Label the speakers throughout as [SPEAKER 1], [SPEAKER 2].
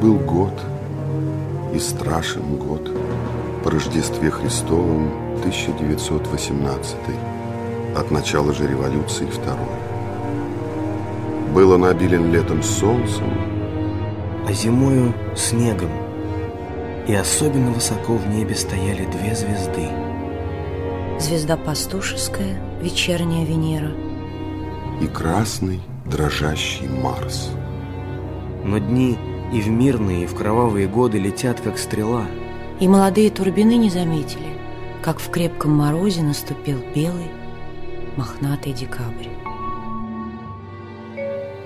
[SPEAKER 1] Был год, и страшен год, по Рождестве Христовом 1918 от начала же революции второй. Был он обилен летом солнцем,
[SPEAKER 2] а зимою снегом. И особенно высоко в небе стояли две звезды.
[SPEAKER 3] Звезда пастушеская, вечерняя Венера.
[SPEAKER 1] И красный, дрожащий Марс.
[SPEAKER 2] Но дни и в мирные, и в кровавые годы летят, как стрела.
[SPEAKER 3] И молодые турбины не заметили, как в крепком морозе наступил белый, мохнатый декабрь.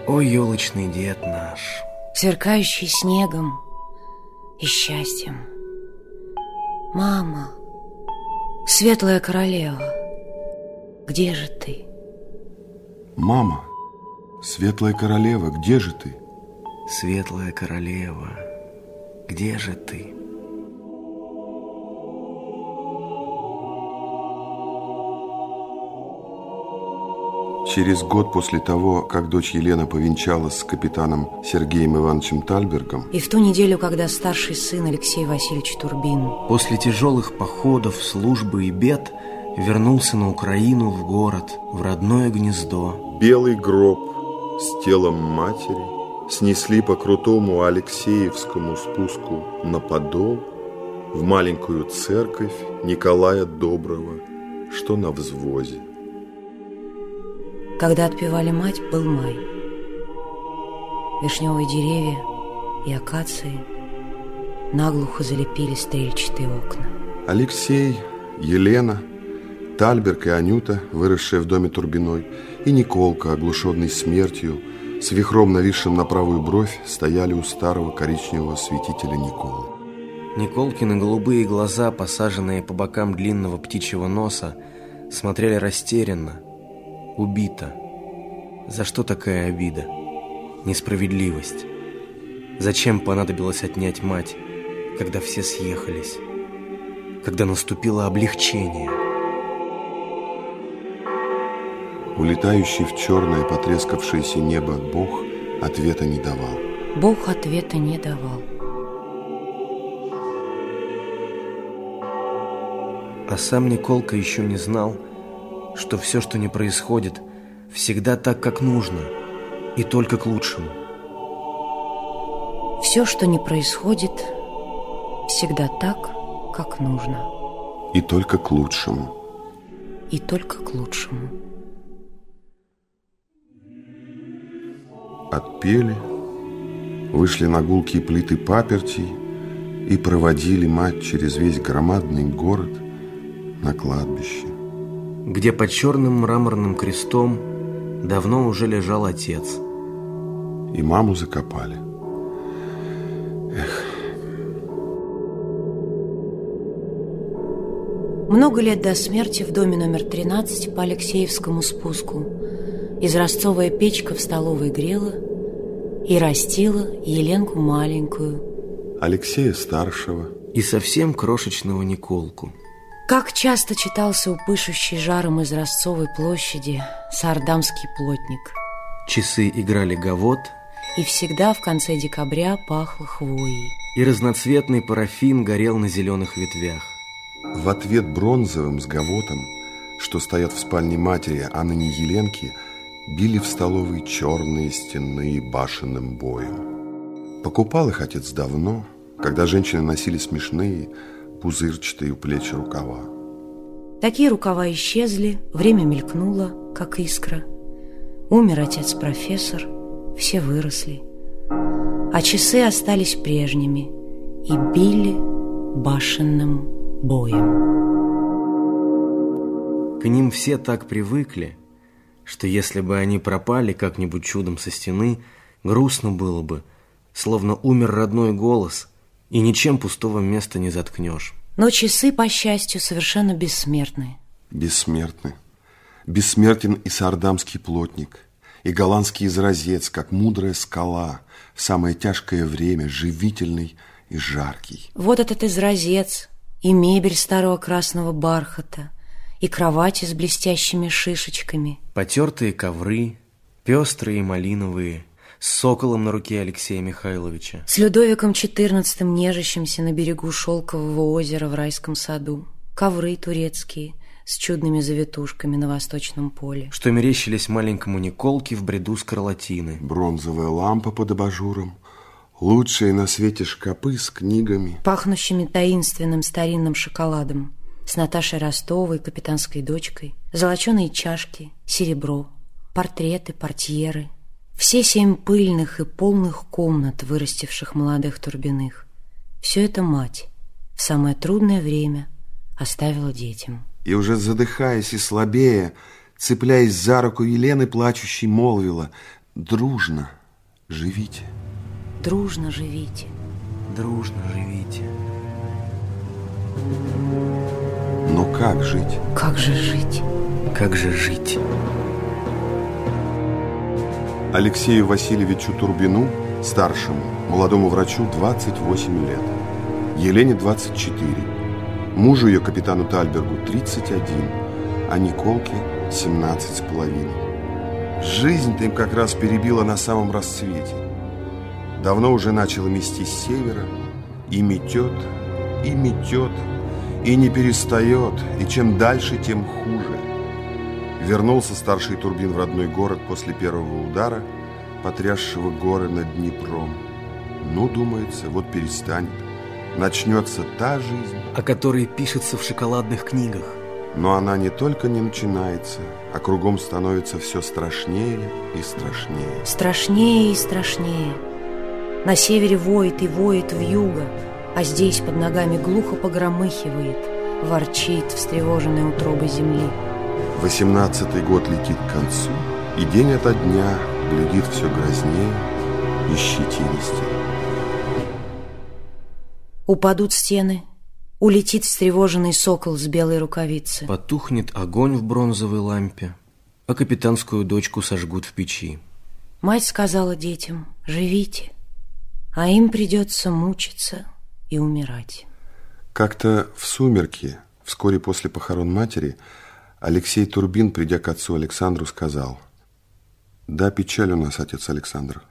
[SPEAKER 2] О, елочный дед наш!
[SPEAKER 3] Сверкающий снегом и счастьем. Мама, светлая королева, где же ты?
[SPEAKER 1] Мама, светлая королева, где же ты?
[SPEAKER 2] Светлая королева, где же ты?
[SPEAKER 1] Через год после того, как дочь Елена повенчалась с капитаном Сергеем Ивановичем Тальбергом
[SPEAKER 3] И в ту неделю, когда старший сын Алексей Васильевич Турбин
[SPEAKER 2] После тяжелых походов, службы и бед Вернулся на Украину, в город, в родное гнездо
[SPEAKER 1] Белый гроб с телом матери снесли по крутому Алексеевскому спуску на Подол в маленькую церковь Николая Доброго, что на взвозе.
[SPEAKER 3] Когда отпевали мать, был май. Вишневые деревья и акации наглухо залепили стрельчатые окна.
[SPEAKER 1] Алексей, Елена, Тальберг и Анюта, выросшие в доме Турбиной, и Николка, оглушенный смертью, с вихром нависшим на правую бровь, стояли у старого коричневого светителя Николы.
[SPEAKER 2] Николкины голубые глаза, посаженные по бокам длинного птичьего носа, смотрели растерянно, убито. За что такая обида? Несправедливость. Зачем понадобилось отнять мать, когда все съехались? Когда наступило облегчение?
[SPEAKER 1] Улетающий в черное потрескавшееся небо Бог ответа не давал.
[SPEAKER 3] Бог ответа не давал.
[SPEAKER 2] А сам Николка еще не знал, что все, что не происходит, всегда так, как нужно, и только к лучшему.
[SPEAKER 3] Все, что не происходит, всегда так, как нужно.
[SPEAKER 1] И только к лучшему.
[SPEAKER 3] И только к лучшему.
[SPEAKER 1] Отпели, вышли на гулкие плиты паперти и проводили мать через весь громадный город на кладбище.
[SPEAKER 2] Где под черным мраморным крестом давно уже лежал отец.
[SPEAKER 1] И маму закопали. Эх.
[SPEAKER 3] Много лет до смерти в доме номер 13 по Алексеевскому спуску изразцовая печка в столовой грела и растила Еленку маленькую,
[SPEAKER 1] Алексея старшего
[SPEAKER 2] и совсем крошечного Николку.
[SPEAKER 3] Как часто читался у пышущей жаром из Ростцовой площади Сардамский плотник.
[SPEAKER 2] Часы играли гавот,
[SPEAKER 3] и всегда в конце декабря пахло хвоей.
[SPEAKER 2] И разноцветный парафин горел на зеленых ветвях.
[SPEAKER 1] В ответ бронзовым с гавотом, что стоят в спальне матери, а ныне Еленки, били в столовой черные стенные башенным боем. Покупал их отец давно, когда женщины носили смешные, пузырчатые у плеч рукава.
[SPEAKER 3] Такие рукава исчезли, время мелькнуло, как искра. Умер отец-профессор, все выросли. А часы остались прежними и били башенным боем.
[SPEAKER 2] К ним все так привыкли, что если бы они пропали как-нибудь чудом со стены, грустно было бы, словно умер родной голос, и ничем пустого места не заткнешь.
[SPEAKER 3] Но часы, по счастью, совершенно бессмертны.
[SPEAKER 1] Бессмертны. Бессмертен и сардамский плотник, и голландский изразец, как мудрая скала, в самое тяжкое время живительный и жаркий.
[SPEAKER 3] Вот этот изразец, и мебель старого красного бархата, и кровати с блестящими шишечками.
[SPEAKER 2] Потертые ковры, пестрые малиновые, с соколом на руке Алексея Михайловича.
[SPEAKER 3] С Людовиком XIV, нежащимся на берегу шелкового озера в райском саду. Ковры турецкие с чудными завитушками на восточном поле.
[SPEAKER 2] Что мерещились маленькому Николке в бреду скарлатины.
[SPEAKER 1] Бронзовая лампа под абажуром. Лучшие на свете шкапы с книгами.
[SPEAKER 3] Пахнущими таинственным старинным шоколадом. С Наташей Ростовой, капитанской дочкой. Золоченые чашки, серебро, портреты, портьеры. Все семь пыльных и полных комнат, вырастивших молодых Турбиных. Все это мать в самое трудное время оставила детям.
[SPEAKER 1] И уже задыхаясь и слабея, цепляясь за руку Елены, плачущей молвила «Дружно живите».
[SPEAKER 3] Дружно живите.
[SPEAKER 2] Дружно живите.
[SPEAKER 1] Но как жить?
[SPEAKER 3] Как же жить?
[SPEAKER 2] Как же жить?
[SPEAKER 1] Алексею Васильевичу Турбину, старшему, молодому врачу, 28 лет. Елене 24. Мужу ее, капитану Тальбергу, 31, а Николке 17 с половиной. Жизнь-то им как раз перебила на самом расцвете. Давно уже начало мести с севера, и метет, и метет, и не перестает, и чем дальше, тем хуже. Вернулся старший Турбин в родной город после первого удара, потрясшего горы над Днепром. Ну, думается, вот перестанет. Начнется та жизнь,
[SPEAKER 2] О которой пишется в шоколадных книгах.
[SPEAKER 1] но она не только не начинается, а кругом становится все страшнее и страшнее.
[SPEAKER 3] Страшнее и страшнее. На севере воет и воет вьюга, а здесь под ногами глухо погромыхивает, ворчит встревоженная утроба земли.
[SPEAKER 1] Восемнадцатый год летит к концу, и день ото дня глядит все грознее и щетинистее.
[SPEAKER 3] Упадут стены, улетит встревоженный сокол с белой рукавицы.
[SPEAKER 2] Потухнет огонь в бронзовой лампе, а капитанскую дочку сожгут в печи.
[SPEAKER 3] Мать сказала детям, живите, а им придется мучиться и умирать.
[SPEAKER 1] Как-то в сумерки, вскоре после похорон матери, Алексей Турбин, придя к отцу Александру, сказал, «Да, печаль у нас, отец Александр.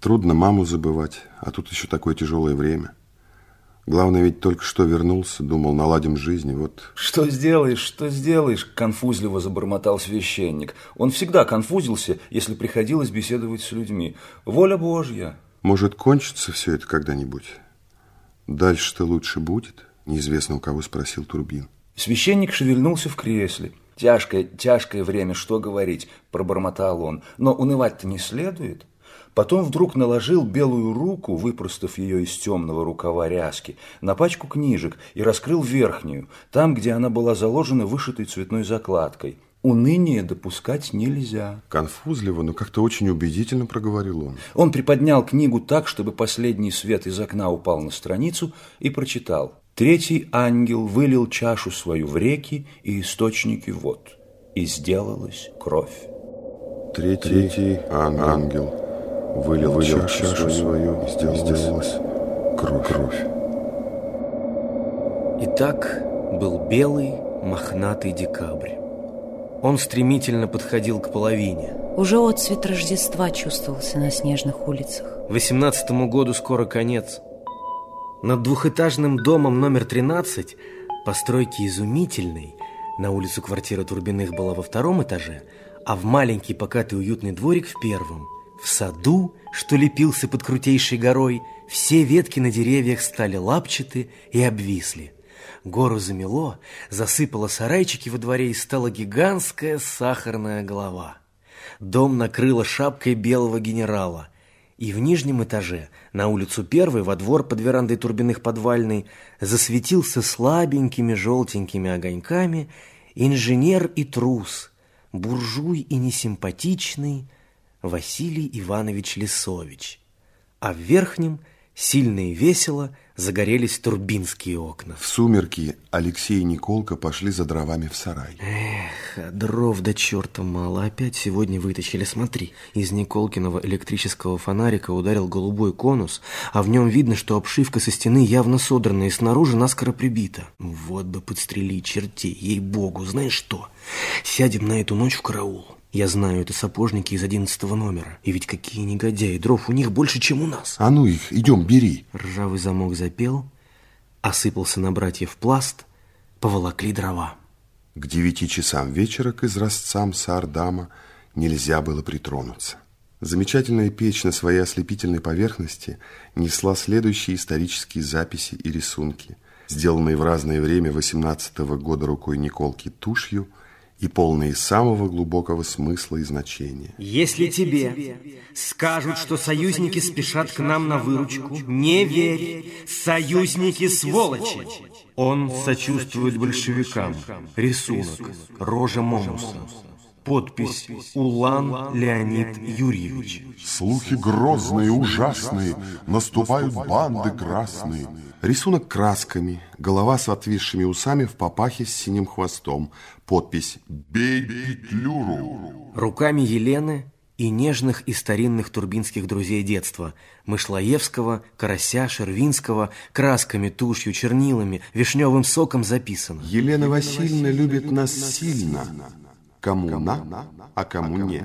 [SPEAKER 1] Трудно маму забывать, а тут еще такое тяжелое время. Главное, ведь только что вернулся, думал, наладим жизнь, и вот
[SPEAKER 4] Что сделаешь, что сделаешь, конфузливо забормотал священник. Он всегда конфузился, если приходилось беседовать с людьми. Воля Божья.
[SPEAKER 1] Может, кончится все это когда-нибудь? Дальше-то лучше будет? Неизвестно у кого спросил Турбин.
[SPEAKER 4] Священник шевельнулся в кресле. Тяжкое, тяжкое время, что говорить, пробормотал он. Но унывать-то не следует. Потом вдруг наложил белую руку, выпростав ее из темного рукава ряски, на пачку книжек и раскрыл верхнюю, там, где она была заложена вышитой цветной закладкой. Уныние допускать нельзя.
[SPEAKER 1] Конфузливо, но как-то очень убедительно проговорил он.
[SPEAKER 4] Он приподнял книгу так, чтобы последний свет из окна упал на страницу и прочитал. Третий ангел вылил чашу свою в реки и источники вод, и сделалась кровь.
[SPEAKER 1] Третий, ангел вылил, чашу, свою, и сделалась кровь. кровь.
[SPEAKER 2] Итак, был белый, мохнатый декабрь. Он стремительно подходил к половине.
[SPEAKER 3] Уже отцвет Рождества чувствовался на снежных улицах.
[SPEAKER 2] Восемнадцатому году скоро конец. Над двухэтажным домом номер 13, постройки изумительной, на улицу квартира Турбиных была во втором этаже, а в маленький покатый уютный дворик в первом. В саду, что лепился под крутейшей горой, все ветки на деревьях стали лапчаты и обвисли. Гору замело, засыпало сарайчики во дворе и стала гигантская сахарная голова. Дом накрыло шапкой белого генерала. И в нижнем этаже, на улицу первой, во двор под верандой Турбиных подвальной, засветился слабенькими желтенькими огоньками инженер и трус, буржуй и несимпатичный Василий Иванович Лисович. А в верхнем, сильно и весело, загорелись турбинские окна.
[SPEAKER 1] В сумерки Алексей и Николка пошли за дровами в сарай.
[SPEAKER 2] Эх, а дров до черта мало. Опять сегодня вытащили. Смотри, из Николкиного электрического фонарика ударил голубой конус, а в нем видно, что обшивка со стены явно содрана и снаружи наскоро прибита. Вот бы подстрелить чертей, ей-богу, знаешь что? Сядем на эту ночь в караул. Я знаю, это сапожники из одиннадцатого номера. И ведь какие негодяи, дров у них больше, чем у нас.
[SPEAKER 1] А ну их, идем, бери.
[SPEAKER 2] Ржавый замок запел, осыпался на братьев пласт, поволокли дрова.
[SPEAKER 1] К девяти часам вечера к изразцам Саардама нельзя было притронуться. Замечательная печь на своей ослепительной поверхности несла следующие исторические записи и рисунки, сделанные в разное время 18-го года рукой Николки тушью и полные самого глубокого смысла и значения.
[SPEAKER 2] Если тебе скажут, что союзники спешат к нам на выручку, не верь, союзники сволочи. Он сочувствует большевикам. Рисунок. Рожа Момуса. Подпись «Улан Леонид Юрьевич».
[SPEAKER 1] Слухи грозные, ужасные, наступают банды красные. Рисунок красками, голова с отвисшими усами в папахе с синим хвостом. Подпись «Бей Петлюру».
[SPEAKER 2] Руками Елены и нежных и старинных турбинских друзей детства Мышлоевского, Карася, Шервинского, красками, тушью, чернилами, вишневым соком записано.
[SPEAKER 1] Елена Васильевна любит нас сильно. Кому на, а кому не.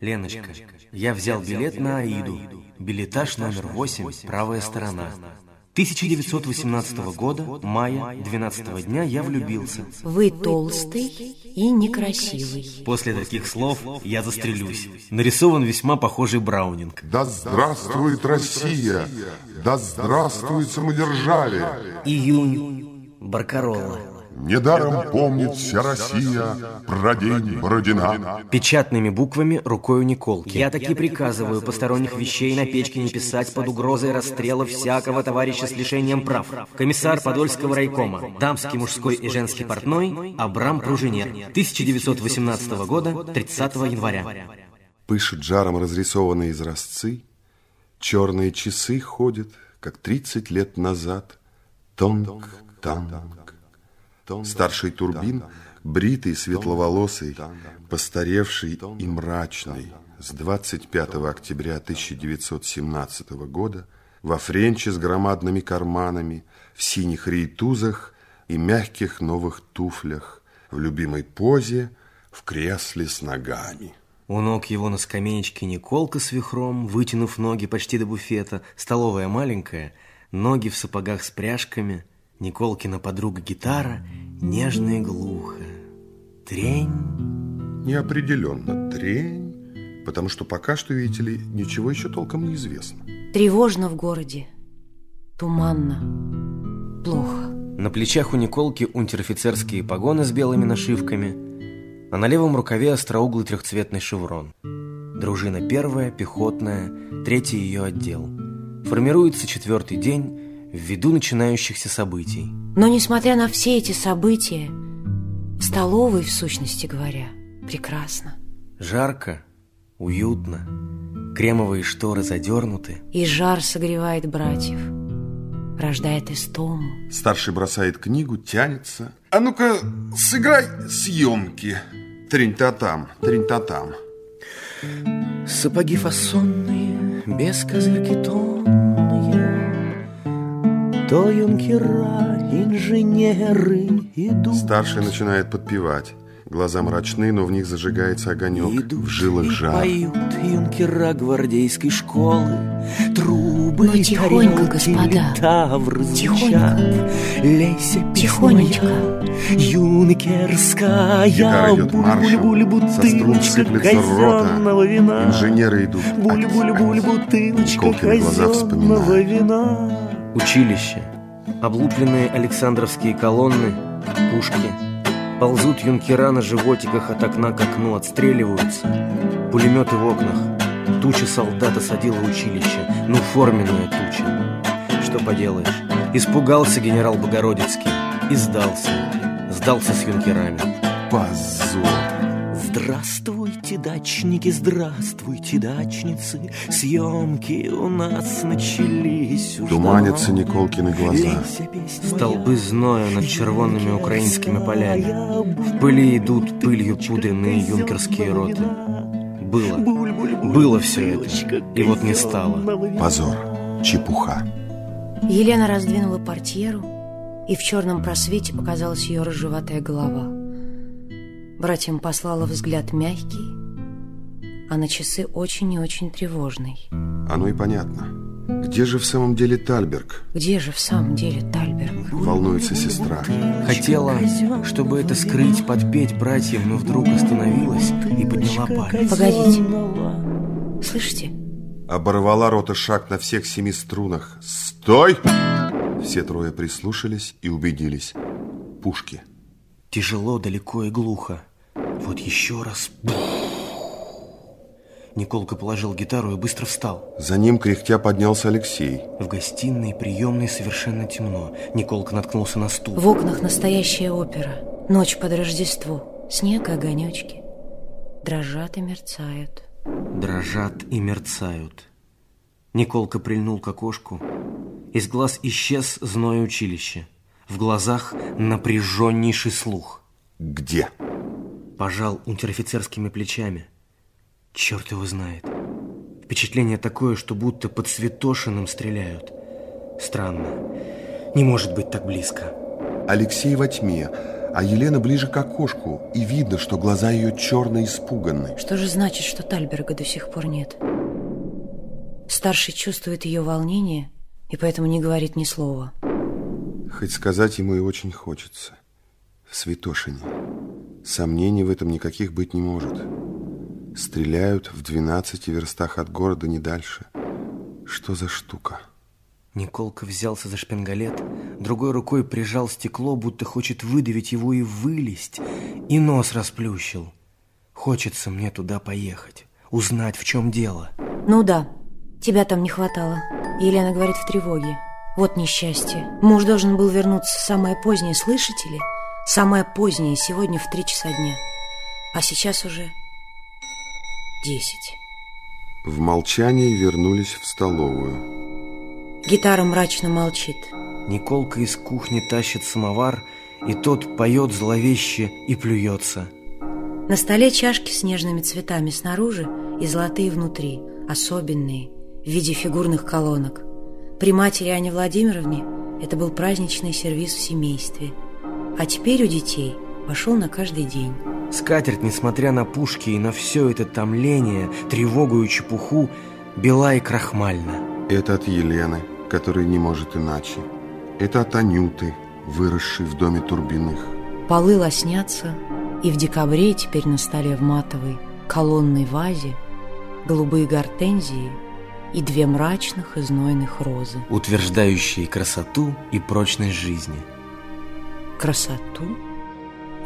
[SPEAKER 2] Леночка, я взял билет на Аиду. Билетаж номер 8, правая сторона. 1918 года, мая, 12 дня я влюбился.
[SPEAKER 3] Вы толстый и некрасивый.
[SPEAKER 2] После таких слов я застрелюсь. Нарисован весьма похожий Браунинг.
[SPEAKER 1] Да здравствует Россия! Да здравствует самодержавие!
[SPEAKER 2] Июнь. Баркаролла.
[SPEAKER 1] Недаром помнит вся Россия про день Бородина.
[SPEAKER 2] Печатными буквами рукою Николки. Я таки приказываю посторонних вещей на печке не писать под угрозой расстрела всякого товарища с лишением прав. Комиссар Подольского райкома, дамский, мужской и женский портной Абрам Пружинер. 1918 года, 30 января.
[SPEAKER 1] Пышут жаром разрисованные изразцы, черные часы ходят, как тридцать лет назад. Тонк, танк. Старший Турбин, бритый, светловолосый, постаревший и мрачный, с 25 октября 1917 года во френче с громадными карманами, в синих рейтузах и мягких новых туфлях, в любимой позе, в кресле с ногами.
[SPEAKER 2] У ног его на скамеечке Николка с вихром, вытянув ноги почти до буфета, столовая маленькая, ноги в сапогах с пряжками, Николкина подруга гитара, нежно и глухо. Трень.
[SPEAKER 1] Неопределенно трень, потому что пока что, видите ли, ничего еще толком не известно.
[SPEAKER 3] Тревожно в городе. Туманно. Плохо.
[SPEAKER 2] На плечах у Николки унтер-офицерские погоны с белыми нашивками, а на левом рукаве остроуглый трехцветный шеврон. Дружина первая, пехотная, третий ее отдел. Формируется четвертый день ввиду начинающихся событий.
[SPEAKER 3] Но несмотря на все эти события, в столовой, в сущности говоря, прекрасно.
[SPEAKER 2] Жарко, уютно, кремовые шторы задернуты.
[SPEAKER 3] И жар согревает братьев, рождает истому.
[SPEAKER 1] Старший бросает книгу, тянется. А ну-ка, сыграй съемки. Тринь-та там, тринь-та там.
[SPEAKER 2] Сапоги фасонные, без козырки тонные, То юнкера, инженеры идут.
[SPEAKER 1] Старший начинает подпевать. Глаза мрачны, но в них зажигается огонек.
[SPEAKER 2] Идут
[SPEAKER 1] в жилах
[SPEAKER 2] и
[SPEAKER 1] жар.
[SPEAKER 2] поют юнкера гвардейской школы Трубы,
[SPEAKER 3] Ну, тихонько, господа, тихонько.
[SPEAKER 2] звучат. Лейся,
[SPEAKER 3] Тихонечко.
[SPEAKER 2] Юнкерская
[SPEAKER 1] Гитара идет
[SPEAKER 2] Буль-буль-буль,
[SPEAKER 1] маршем, со струн
[SPEAKER 2] бутылочка
[SPEAKER 1] сыплется рота.
[SPEAKER 2] казенного вина
[SPEAKER 1] Инженеры идут.
[SPEAKER 2] Буль-буль-буль, бутылочка казенного
[SPEAKER 1] вспоминают.
[SPEAKER 2] вина Училище Облупленные Александровские колонны Пушки Ползут юнкера на животиках от окна к окну, отстреливаются. Пулеметы в окнах. Туча солдат осадила училище. Ну, форменная туча. Что поделаешь. Испугался генерал Богородицкий и сдался. Сдался с юнкерами.
[SPEAKER 1] Позор.
[SPEAKER 2] Здравствуйте, дачники, здравствуйте, дачницы. Съемки у нас начались уж
[SPEAKER 1] Туманятся
[SPEAKER 2] давно.
[SPEAKER 1] Николкины глаза.
[SPEAKER 2] Песня Столбы зноя над червонными украинскими полями. В пыли идут пылью пудренные юнкерские роты. Было. Было все это. И вот не стало.
[SPEAKER 1] Позор. Чепуха.
[SPEAKER 3] Елена раздвинула портьеру, и в черном просвете показалась ее рыжеватая голова. Братьям послала взгляд мягкий, а на часы очень и очень тревожный.
[SPEAKER 1] Оно и понятно. Где же в самом деле Тальберг?
[SPEAKER 3] Где же в самом деле Тальберг?
[SPEAKER 1] Волнуется сестра.
[SPEAKER 2] Хотела, чтобы это скрыть, подпеть братьям, но вдруг остановилась и подняла палец.
[SPEAKER 3] Погодите. Слышите?
[SPEAKER 1] Оборвала рота шаг на всех семи струнах. «Стой!» Все трое прислушались и убедились. Пушки.
[SPEAKER 2] Тяжело, далеко и глухо. Вот еще раз. Николка положил гитару и быстро встал.
[SPEAKER 1] За ним кряхтя поднялся Алексей.
[SPEAKER 2] В гостиной и приемной совершенно темно. Николка наткнулся на стул.
[SPEAKER 3] В окнах настоящая опера. Ночь под Рождество. Снег и огонечки. Дрожат и мерцают.
[SPEAKER 2] Дрожат и мерцают. Николка прильнул к окошку. Из глаз исчез зной училище. В глазах напряженнейший слух.
[SPEAKER 1] Где?
[SPEAKER 2] Пожал унтер-офицерскими плечами. Черт его знает. Впечатление такое, что будто под Святошиным стреляют. Странно. Не может быть так близко.
[SPEAKER 1] Алексей во тьме, а Елена ближе к окошку, и видно, что глаза ее черно испуганны.
[SPEAKER 3] Что же значит, что Тальберга до сих пор нет? Старший чувствует ее волнение и поэтому не говорит ни слова.
[SPEAKER 1] Хоть сказать ему и очень хочется. В Святошине. Сомнений в этом никаких быть не может. Стреляют в 12 верстах от города не дальше. Что за штука?
[SPEAKER 2] Николка взялся за шпингалет, другой рукой прижал стекло, будто хочет выдавить его и вылезть, и нос расплющил. Хочется мне туда поехать, узнать, в чем дело.
[SPEAKER 3] Ну да, тебя там не хватало. Елена говорит в тревоге. Вот несчастье. Муж должен был вернуться самое позднее, слышите ли? Самое позднее, сегодня в три часа дня. А сейчас уже десять.
[SPEAKER 1] В молчании вернулись в столовую.
[SPEAKER 3] Гитара мрачно молчит.
[SPEAKER 2] Николка из кухни тащит самовар, и тот поет зловеще и плюется.
[SPEAKER 3] На столе чашки с нежными цветами снаружи и золотые внутри, особенные, в виде фигурных колонок. При матери Ане Владимировне это был праздничный сервиз в семействе. А теперь у детей пошел на каждый день.
[SPEAKER 2] Скатерть, несмотря на пушки и на все это томление, тревогу и чепуху, бела и крахмальна.
[SPEAKER 1] Это от Елены, которая не может иначе. Это от Анюты, выросшей в доме Турбиных.
[SPEAKER 3] Полы лоснятся, и в декабре теперь на столе в матовой колонной вазе голубые гортензии и две мрачных и знойных розы.
[SPEAKER 2] Утверждающие красоту и прочность жизни.
[SPEAKER 3] Красоту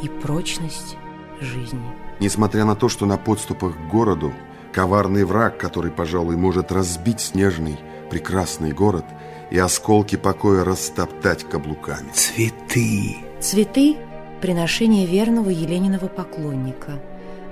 [SPEAKER 3] и прочность жизни.
[SPEAKER 1] Несмотря на то, что на подступах к городу коварный враг, который, пожалуй, может разбить снежный прекрасный город и осколки покоя растоптать каблуками.
[SPEAKER 2] Цветы!
[SPEAKER 3] Цветы – приношение верного Елениного поклонника,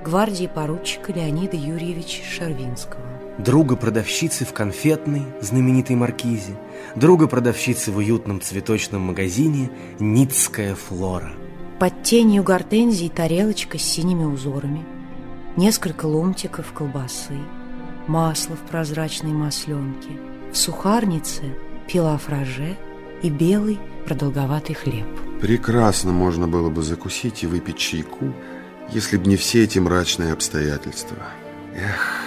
[SPEAKER 3] гвардии поручика Леонида Юрьевича Шарвинского.
[SPEAKER 2] Друга продавщицы в конфетной, знаменитой маркизе, друга продавщицы в уютном цветочном магазине «Ницкая флора».
[SPEAKER 3] Под тенью гортензии тарелочка с синими узорами, несколько ломтиков колбасы, масло в прозрачной масленке, в сухарнице пила фраже и белый продолговатый хлеб.
[SPEAKER 1] Прекрасно можно было бы закусить и выпить чайку, если б не все эти мрачные обстоятельства. Эх...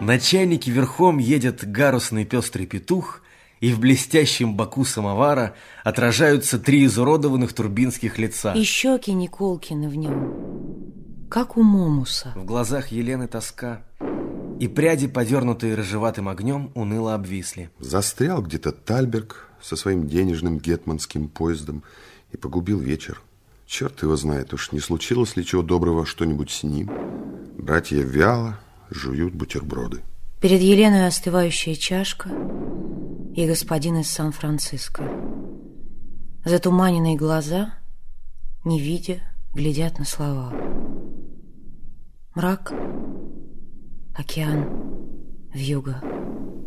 [SPEAKER 2] Начальники верхом едет гарусный пестрый петух, и в блестящем боку самовара отражаются три изуродованных турбинских лица.
[SPEAKER 3] И щеки Николкины в нем, как у Момуса.
[SPEAKER 2] В глазах Елены тоска, и пряди, подернутые рыжеватым огнем, уныло обвисли.
[SPEAKER 1] Застрял где-то Тальберг со своим денежным гетманским поездом и погубил вечер. Черт его знает, уж не случилось ли чего доброго что-нибудь с ним. Братья вяло жуют бутерброды.
[SPEAKER 3] Перед Еленой остывающая чашка и господин из Сан-Франциско. Затуманенные глаза, не видя, глядят на слова. Мрак, океан, вьюга.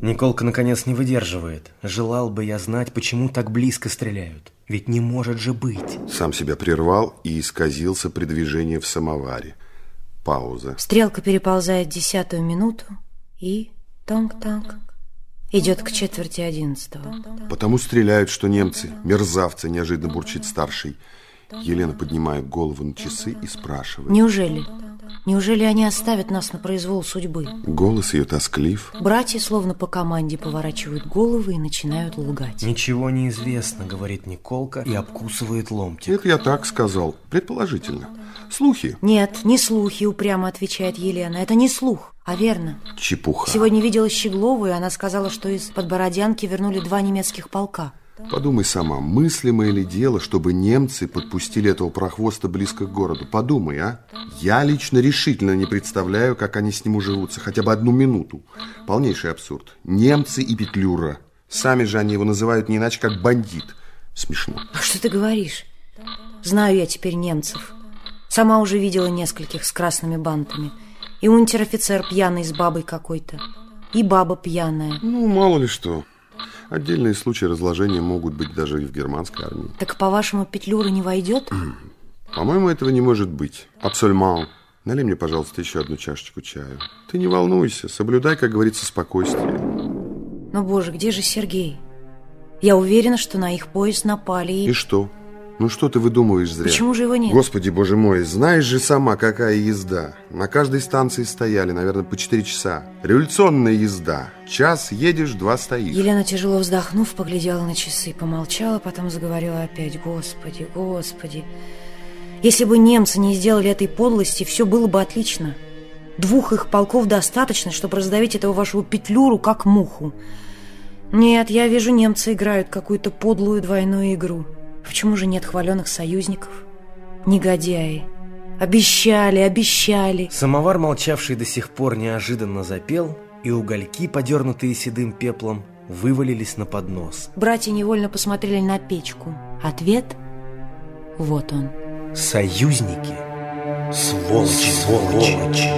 [SPEAKER 2] Николка, наконец, не выдерживает. Желал бы я знать, почему так близко стреляют. Ведь не может же быть.
[SPEAKER 1] Сам себя прервал и исказился при движении в самоваре. Пауза.
[SPEAKER 3] Стрелка переползает десятую минуту и танк-танк идет к четверти одиннадцатого.
[SPEAKER 1] Потому стреляют, что немцы, мерзавцы, неожиданно бурчит старший. Елена поднимает голову на часы и спрашивает.
[SPEAKER 3] Неужели? Неужели они оставят нас на произвол судьбы?
[SPEAKER 1] Голос ее тосклив.
[SPEAKER 3] Братья словно по команде поворачивают головы и начинают лгать.
[SPEAKER 2] Ничего не известно, говорит Николка и обкусывает ломтик.
[SPEAKER 1] Это я так сказал, предположительно. Слухи.
[SPEAKER 3] Нет, не слухи, упрямо отвечает Елена. Это не слух, а верно.
[SPEAKER 1] Чепуха.
[SPEAKER 3] Сегодня видела Щеглову, и она сказала, что из Подбородянки вернули два немецких полка.
[SPEAKER 1] Подумай сама, мыслимое ли дело, чтобы немцы подпустили этого прохвоста близко к городу? Подумай, а? Я лично решительно не представляю, как они с ним уживутся, хотя бы одну минуту. Полнейший абсурд. Немцы и Петлюра. Сами же они его называют не иначе, как бандит. Смешно.
[SPEAKER 3] А что ты говоришь? Знаю я теперь немцев. Сама уже видела нескольких с красными бантами. И унтер-офицер пьяный с бабой какой-то. И баба пьяная.
[SPEAKER 1] Ну, мало ли что. Отдельные случаи разложения могут быть даже и в германской армии.
[SPEAKER 3] Так, по-вашему, Петлюра не войдет?
[SPEAKER 1] По-моему, этого не может быть. Абсольман. Налей мне, пожалуйста, еще одну чашечку чаю. Ты не волнуйся, соблюдай, как говорится, спокойствие.
[SPEAKER 3] Но, боже, где же Сергей? Я уверена, что на их поезд напали и...
[SPEAKER 1] И что? Ну что ты выдумываешь зря?
[SPEAKER 3] Почему же его нет?
[SPEAKER 1] Господи, боже мой, знаешь же сама, какая езда. На каждой станции стояли, наверное, по 4 часа. Революционная езда. Час едешь, два стоишь.
[SPEAKER 3] Елена, тяжело вздохнув, поглядела на часы, помолчала, потом заговорила опять. Господи, господи. Если бы немцы не сделали этой подлости, все было бы отлично. Двух их полков достаточно, чтобы раздавить этого вашего петлюру, как муху. Нет, я вижу, немцы играют какую-то подлую двойную игру. Почему же нет хваленых союзников? Негодяи. Обещали, обещали.
[SPEAKER 2] Самовар, молчавший до сих пор, неожиданно запел, и угольки, подернутые седым пеплом, вывалились на поднос.
[SPEAKER 3] Братья невольно посмотрели на печку. Ответ – вот он.
[SPEAKER 2] Союзники. Сволочи, сволочи.